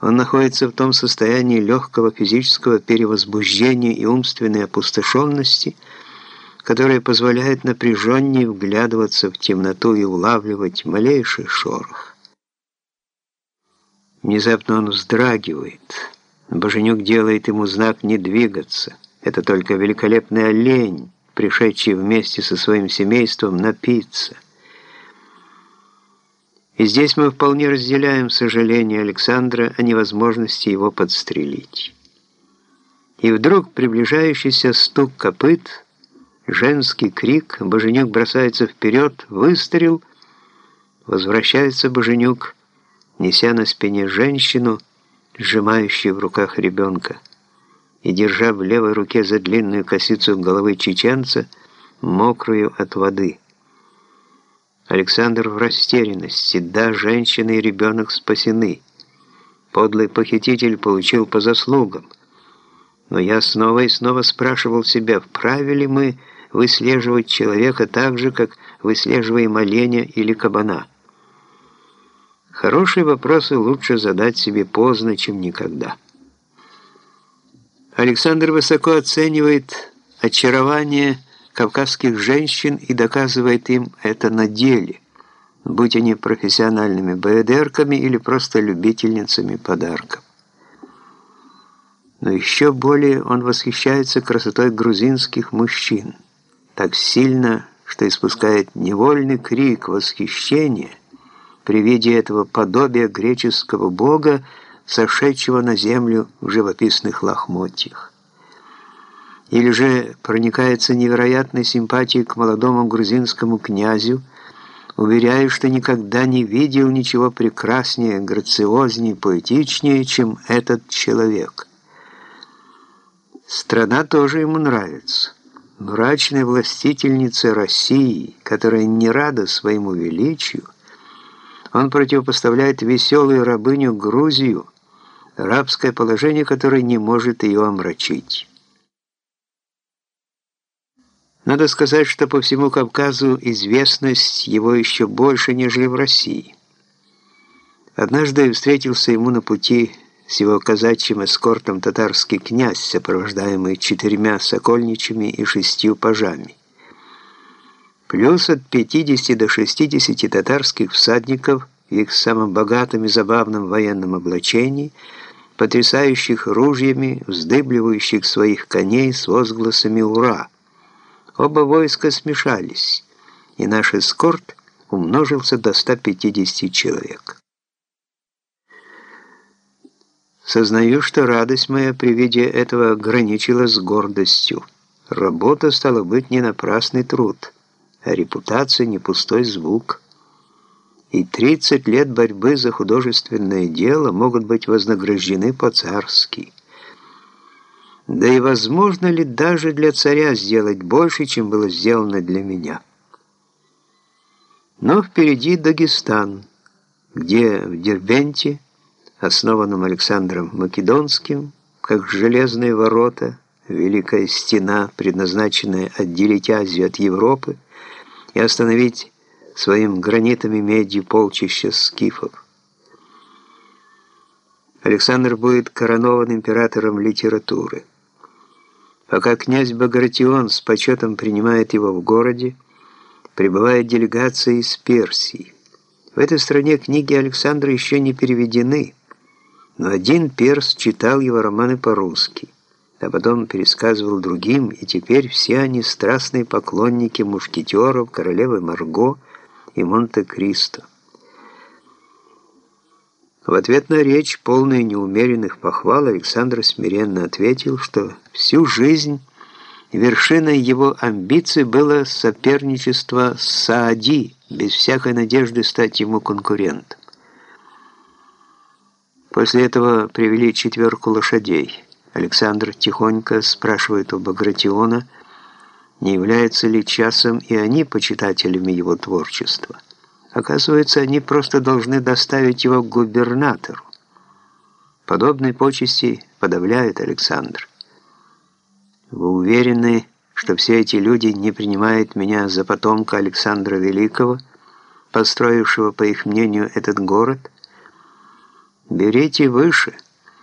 Он находится в том состоянии легкого физического перевозбуждения и умственной опустошенности, которое позволяет напряженнее вглядываться в темноту и улавливать малейший шорох. Внезапно он вздрагивает. Боженюк делает ему знак не двигаться. Это только великолепный олень, пришедший вместе со своим семейством напиться. И здесь мы вполне разделяем сожаление Александра о невозможности его подстрелить. И вдруг приближающийся стук копыт, женский крик, Боженюк бросается вперед, выстрел, возвращается Боженюк, неся на спине женщину, сжимающую в руках ребенка, и держа в левой руке за длинную косицу головы чеченца, мокрую от воды. Александр в растерянности. Да, женщина и ребенок спасены. Подлый похититель получил по заслугам. Но я снова и снова спрашивал себя, вправе ли мы выслеживать человека так же, как выслеживаем оленя или кабана. Хорошие вопросы лучше задать себе поздно, чем никогда. Александр высоко оценивает очарование кавказских женщин и доказывает им это на деле, будь они профессиональными БДРками или просто любительницами подарков. Но еще более он восхищается красотой грузинских мужчин, так сильно, что испускает невольный крик восхищения при виде этого подобия греческого бога, сошедшего на землю в живописных лохмотьях или же проникается невероятной симпатией к молодому грузинскому князю, уверяю, что никогда не видел ничего прекраснее, грациознее, поэтичнее, чем этот человек. Страна тоже ему нравится. Мрачная властительница России, которая не рада своему величию, он противопоставляет веселую рабыню Грузию, рабское положение которой не может ее омрачить. Надо сказать, что по всему Кавказу известность его еще больше, нежели в России. Однажды встретился ему на пути с его казачьим эскортом татарский князь, сопровождаемый четырьмя сокольничами и шестью пажами. Плюс от 50 до 60 татарских всадников в их самом богатом и забавном военном облачении, потрясающих ружьями, вздыбливающих своих коней с возгласами «Ура!». Оба войска смешались, и наш эскорт умножился до 150 человек. Сознаю, что радость моя при виде этого ограничилась с гордостью. Работа стала быть не напрасный труд, а репутация не пустой звук. И 30 лет борьбы за художественное дело могут быть вознаграждены по-царски. Да и возможно ли даже для царя сделать больше, чем было сделано для меня? Но впереди Дагестан, где в Дербенте, основанном Александром Македонским, как железные ворота, великая стена, предназначенная отделить Азию от Европы и остановить своим гранитами и медью полчища скифов. Александр будет коронован императором литературы. Пока князь Багратион с почетом принимает его в городе, прибывает делегация из Персии. В этой стране книги Александра еще не переведены, но один перс читал его романы по-русски, а потом пересказывал другим, и теперь все они страстные поклонники мушкетеров, королевы Марго и Монте-Кристо. В ответ на речь, полную неумеренных похвал, Александр смиренно ответил, что всю жизнь вершиной его амбиций было соперничество с Саади, без всякой надежды стать ему конкурентом. После этого привели четверку лошадей. Александр тихонько спрашивает у Багратиона, не являются ли часом и они почитателями его творчества. Оказывается, они просто должны доставить его к губернатору. Подобные почести подавляет Александр. Вы уверены, что все эти люди не принимают меня за потомка Александра Великого, построившего, по их мнению, этот город? Берите выше.